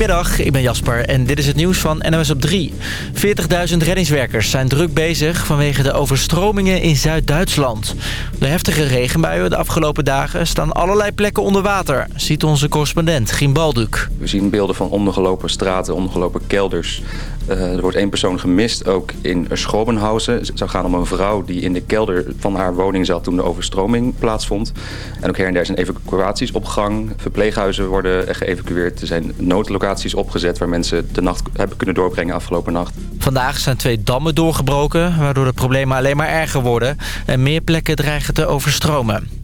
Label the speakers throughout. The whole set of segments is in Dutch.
Speaker 1: Goedemiddag, ik ben Jasper en dit is het nieuws van NOS op 3. 40.000 reddingswerkers zijn druk bezig vanwege de overstromingen in Zuid-Duitsland. De heftige regenbuien de afgelopen dagen staan allerlei plekken onder water, ziet onze correspondent Gien Balduk.
Speaker 2: We zien beelden van ondergelopen straten, ondergelopen kelders. Uh, er wordt één persoon gemist, ook in Schobenhausen. Het zou gaan om een vrouw die in de kelder van haar woning zat toen de overstroming plaatsvond. En ook her en der zijn evacuaties op gang. Verpleeghuizen worden geëvacueerd. Er zijn noodlocaties opgezet waar mensen de nacht hebben kunnen doorbrengen afgelopen nacht.
Speaker 1: Vandaag zijn twee dammen doorgebroken, waardoor de problemen alleen maar erger worden. En meer plekken dreigen te overstromen.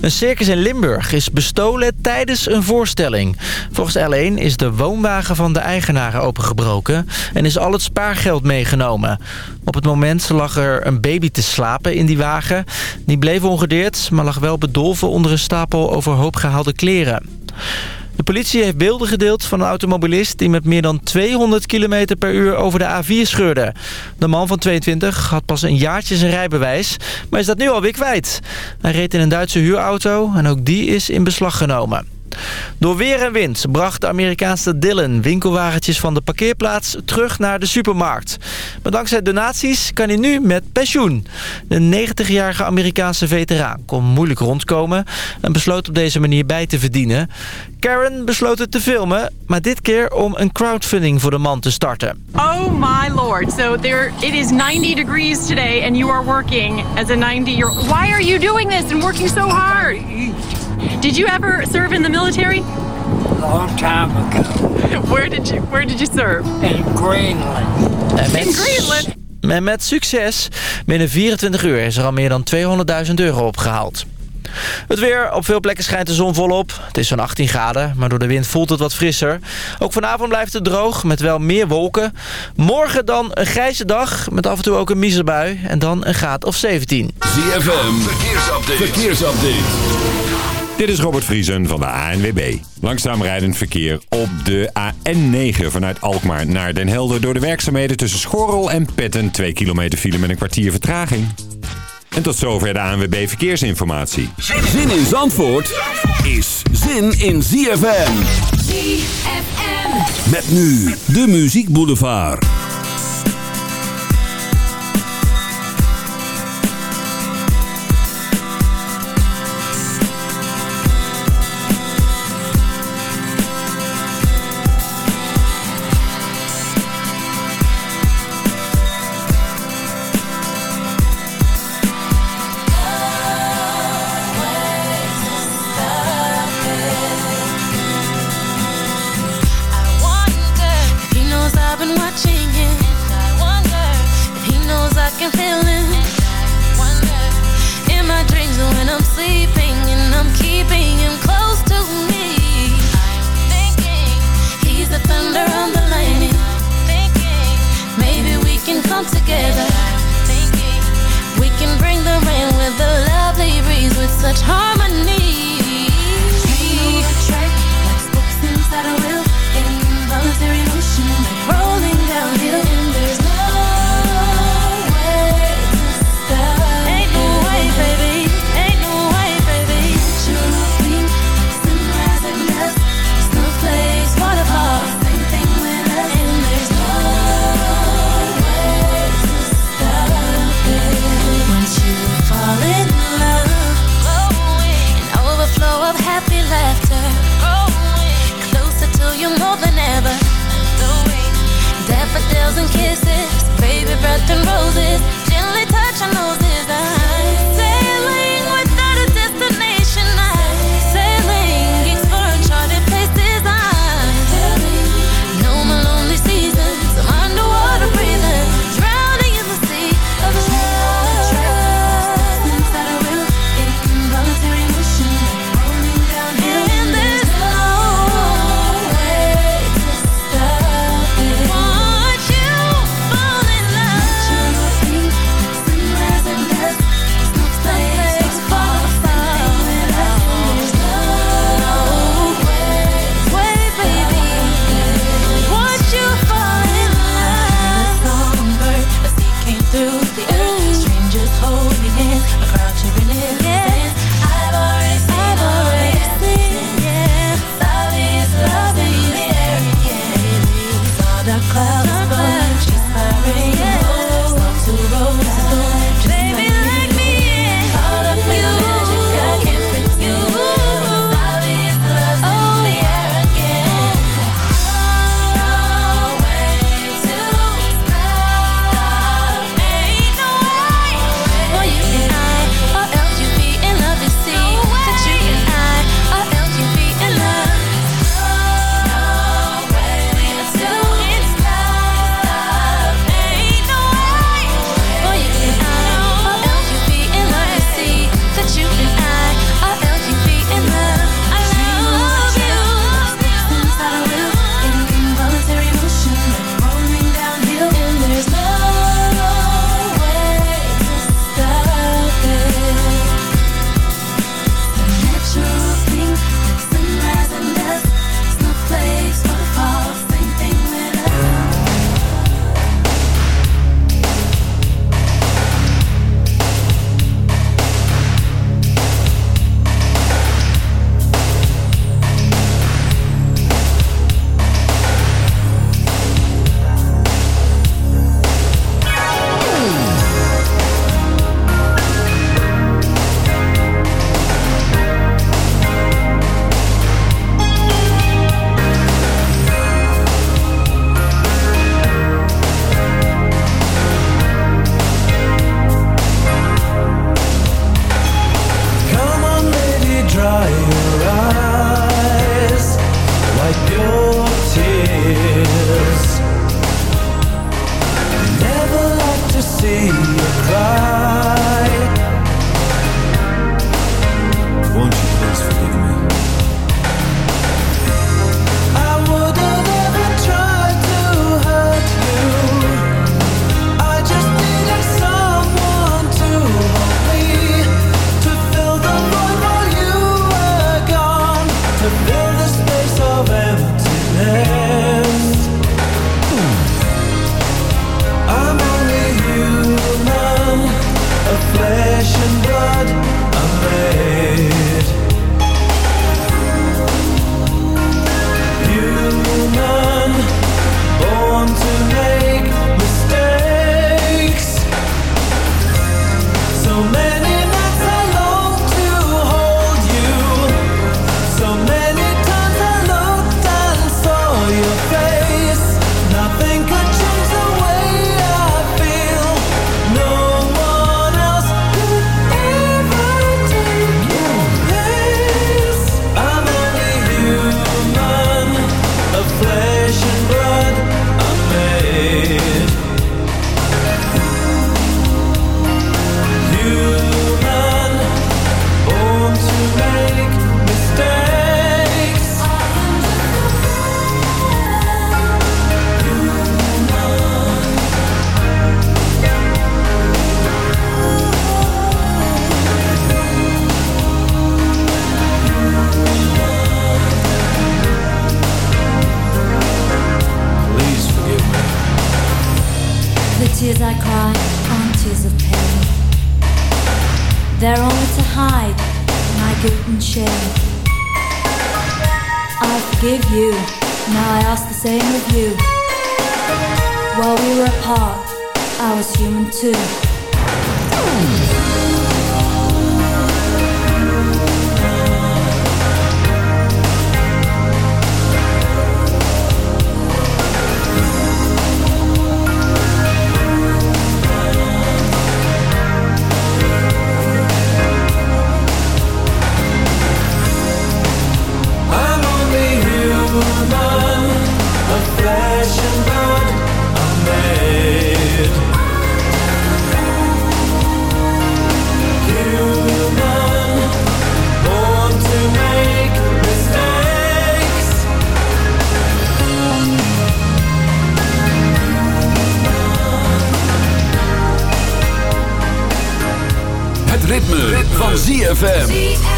Speaker 1: Een circus in Limburg is bestolen tijdens een voorstelling. Volgens L1 is de woonwagen van de eigenaren opengebroken en is al het spaargeld meegenomen. Op het moment lag er een baby te slapen in die wagen. Die bleef ongedeerd, maar lag wel bedolven onder een stapel overhoop gehaalde kleren. De politie heeft beelden gedeeld van een automobilist die met meer dan 200 km per uur over de A4 scheurde. De man van 22 had pas een jaartje zijn rijbewijs, maar is dat nu alweer kwijt. Hij reed in een Duitse huurauto en ook die is in beslag genomen. Door weer en wind bracht de Amerikaanse Dylan winkelwagentjes van de parkeerplaats terug naar de supermarkt. Maar dankzij donaties kan hij nu met pensioen. De 90-jarige Amerikaanse veteraan kon moeilijk rondkomen en besloot op deze manier bij te verdienen. Karen besloot het te filmen, maar dit keer om een crowdfunding voor de man te starten.
Speaker 3: Oh my lord, so there it is 90 degrees today and you are working as a 90 year. Why are you doing this and working so hard? Did you ever serve in the military?
Speaker 4: Long time ago.
Speaker 3: Where did you Where did you serve?
Speaker 4: In Greenland.
Speaker 3: In Greenland.
Speaker 1: En met succes. Binnen 24 uur is er al meer dan 200.000 euro opgehaald. Het weer. Op veel plekken schijnt de zon volop. Het is zo'n 18 graden, maar door de wind voelt het wat frisser. Ook vanavond blijft het droog, met wel meer wolken. Morgen dan een grijze dag, met af en toe ook een miserbui. En dan een graad of 17.
Speaker 5: ZFM. Verkeersupdate. Verkeersupdate. Dit is Robert Vriesen van de ANWB. Langzaam rijdend verkeer op de AN9 vanuit Alkmaar naar Den Helder... door de werkzaamheden tussen Schorrel en Petten. 2 kilometer file met een kwartier vertraging. En tot zover de ANWB Verkeersinformatie.
Speaker 6: Zin in Zandvoort is zin in ZFM. ZFM. Met nu de Muziek Boulevard.
Speaker 7: such harmony. ZFM.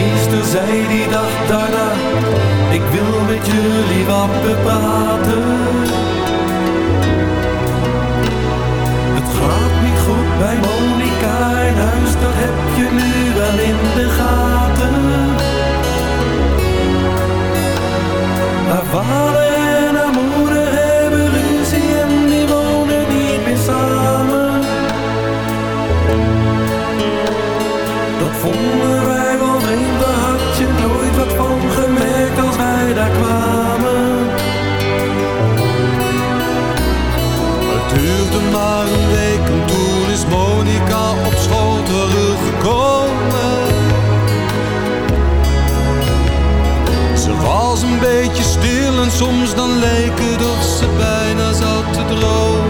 Speaker 8: Meester zei die dag daarna, ik wil met jullie wat bepraten. Het gaat niet goed bij Monica in huis, dat heb je nu wel in de gaten. Haar vader en haar moeder hebben ruzie en die wonen niet meer samen. Dat vonden kwamen.
Speaker 9: Het duurde maar een week en toen is Monica op school teruggekomen. Ze was een beetje stil en soms dan leek het of ze bijna zat te dromen.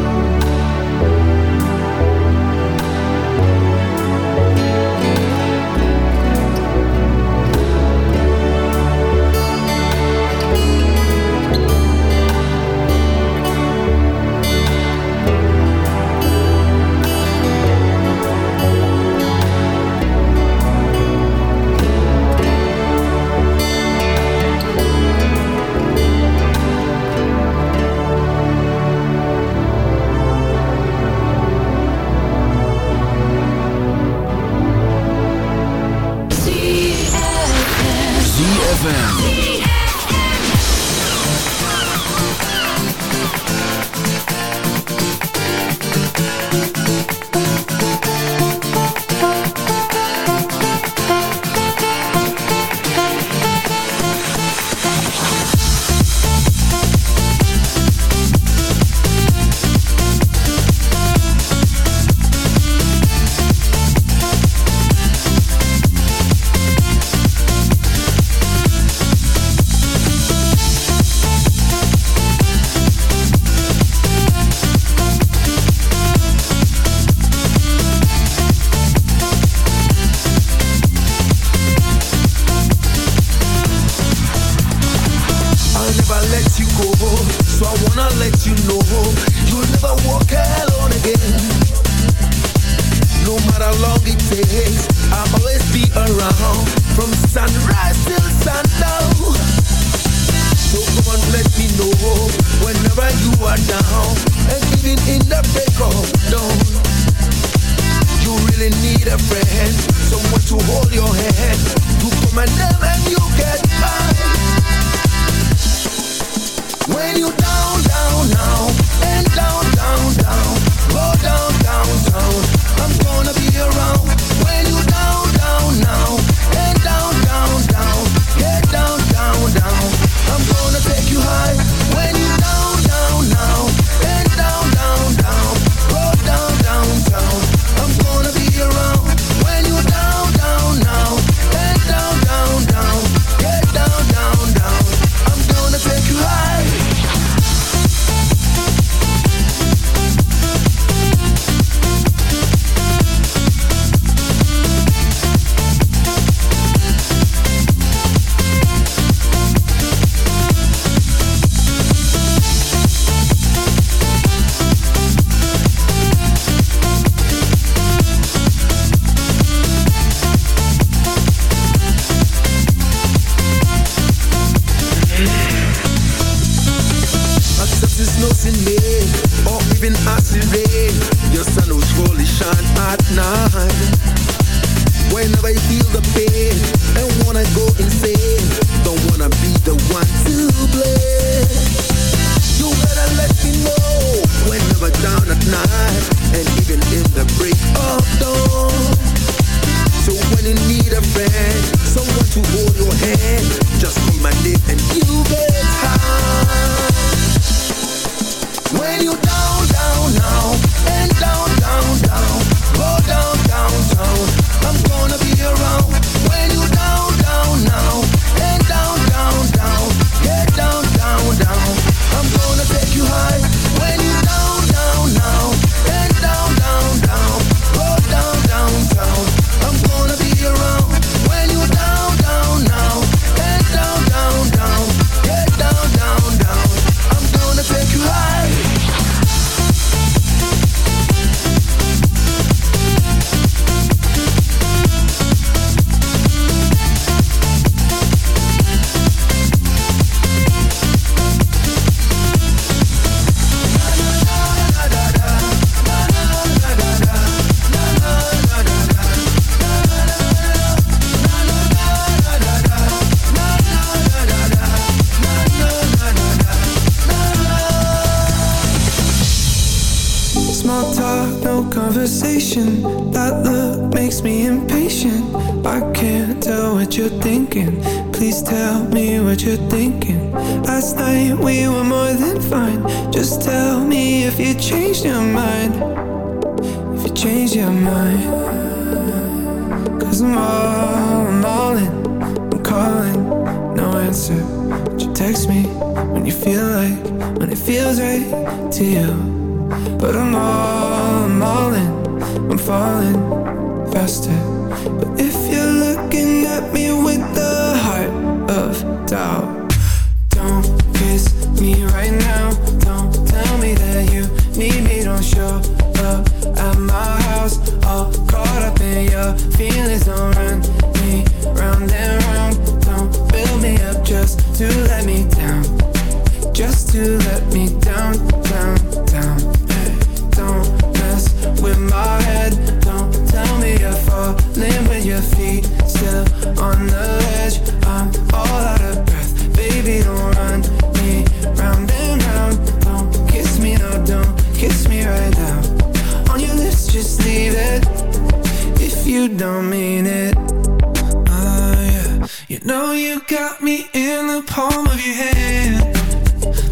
Speaker 8: you
Speaker 10: got me in the palm of your hand.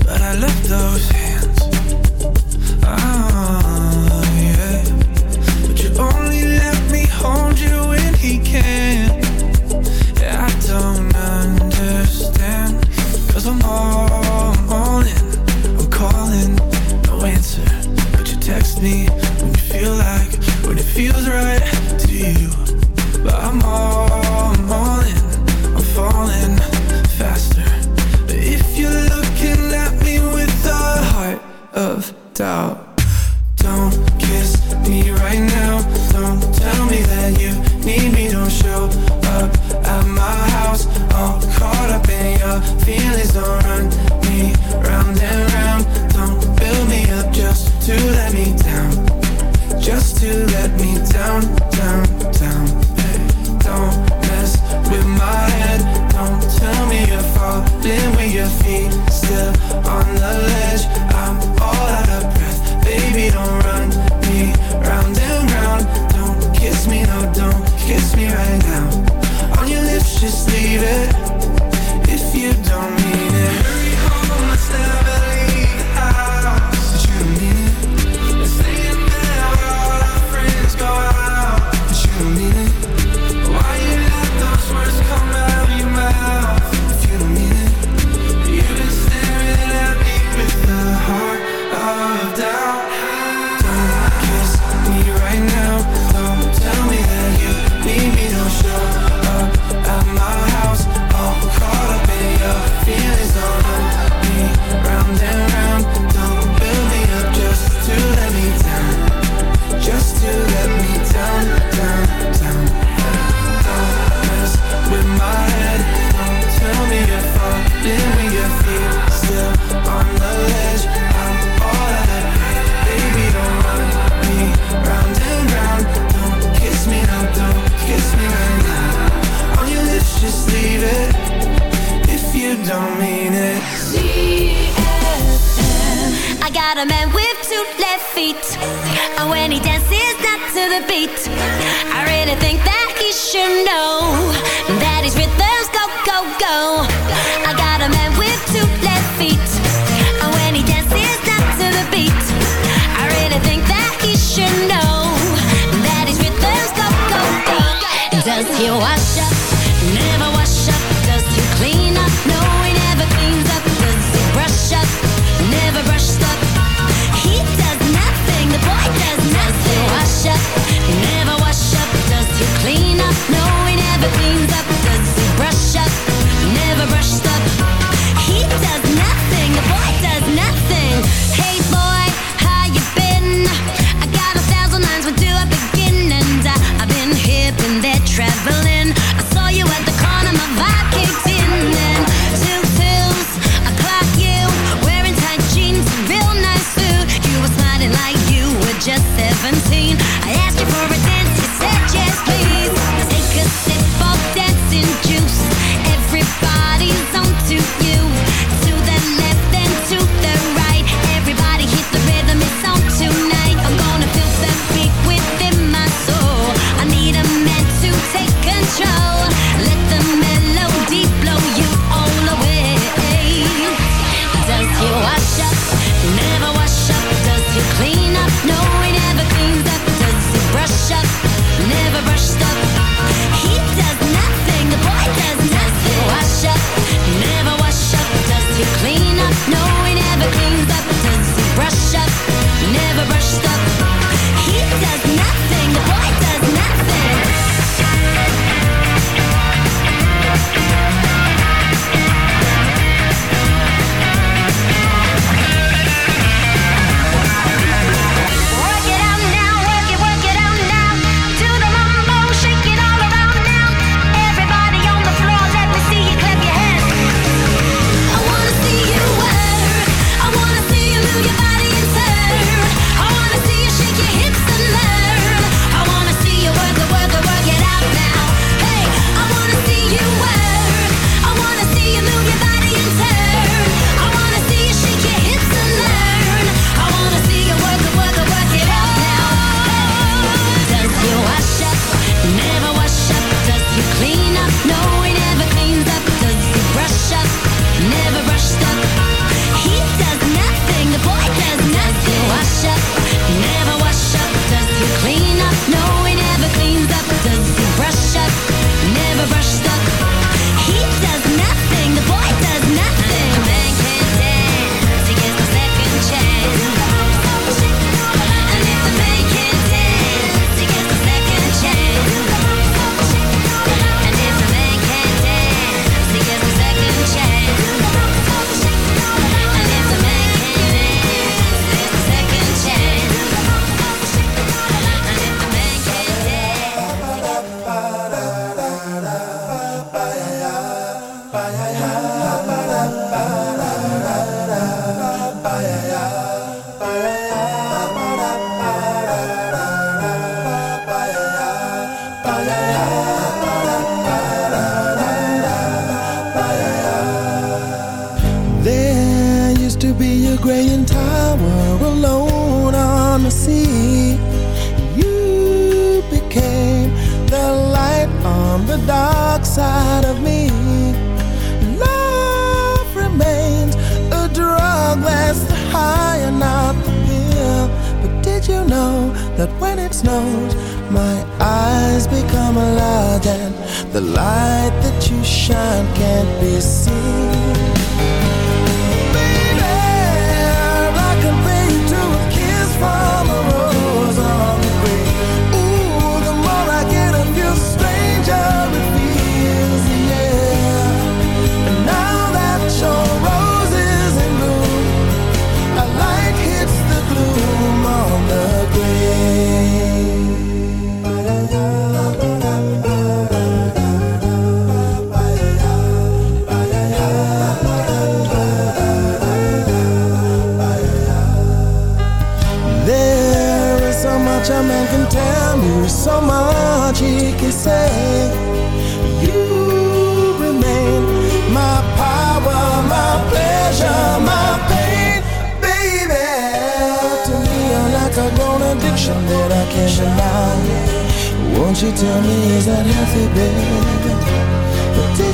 Speaker 10: But I left those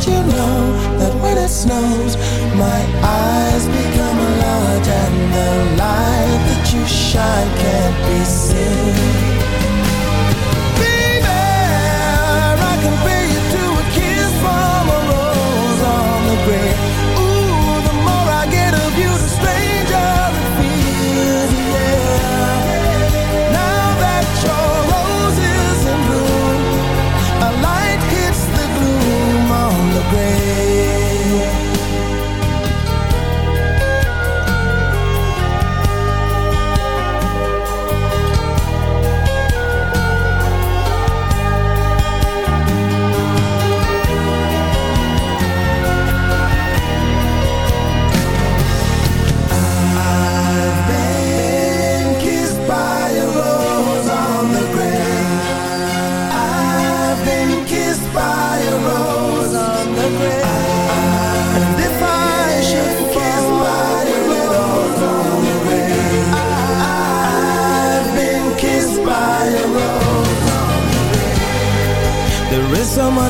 Speaker 10: You
Speaker 11: know that when it
Speaker 12: snows, my eyes become a and the light that you shine can't be seen.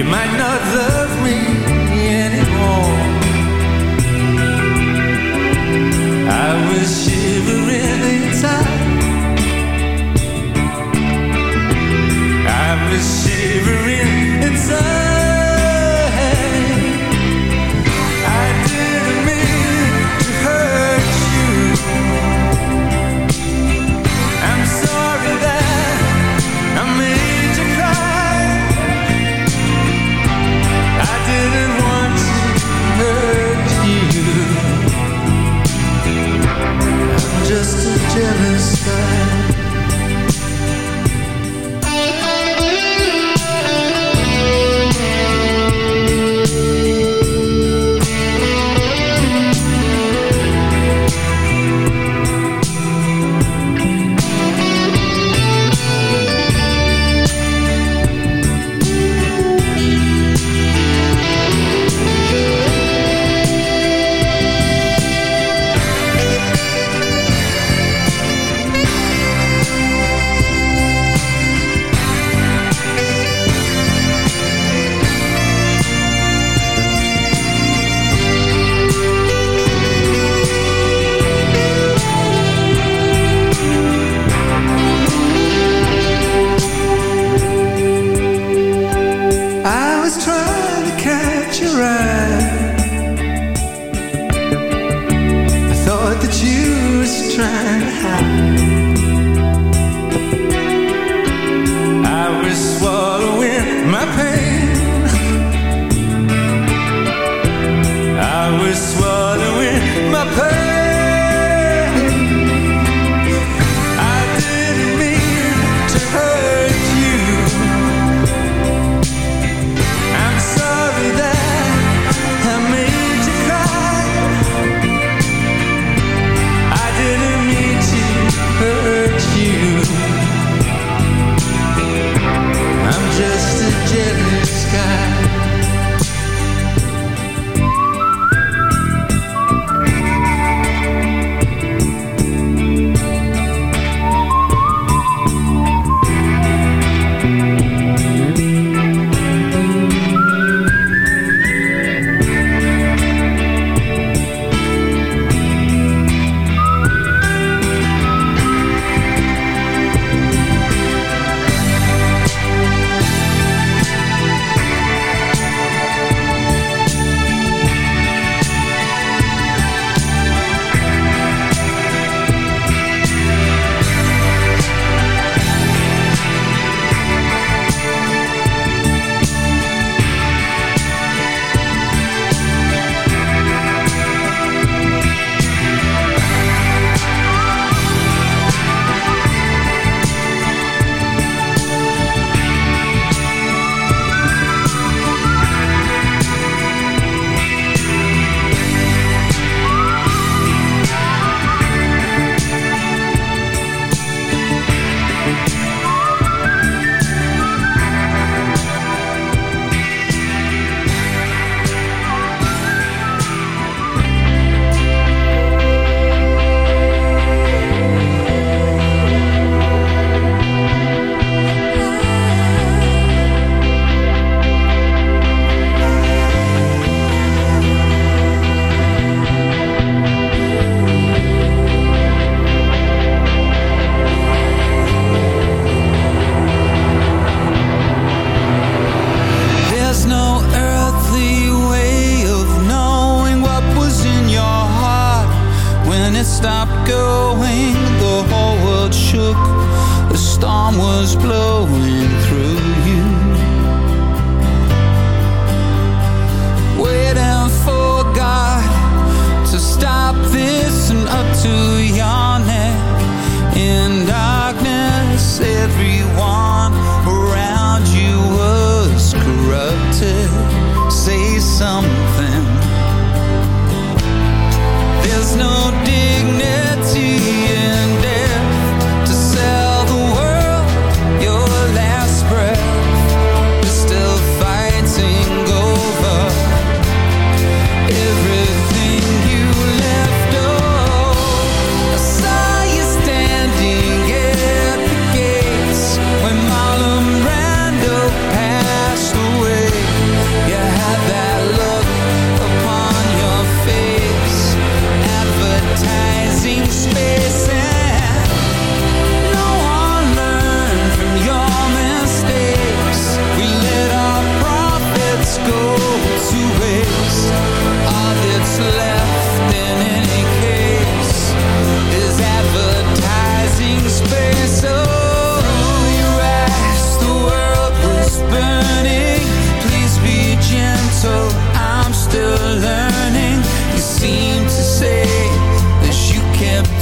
Speaker 12: You
Speaker 13: might not love me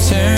Speaker 14: turn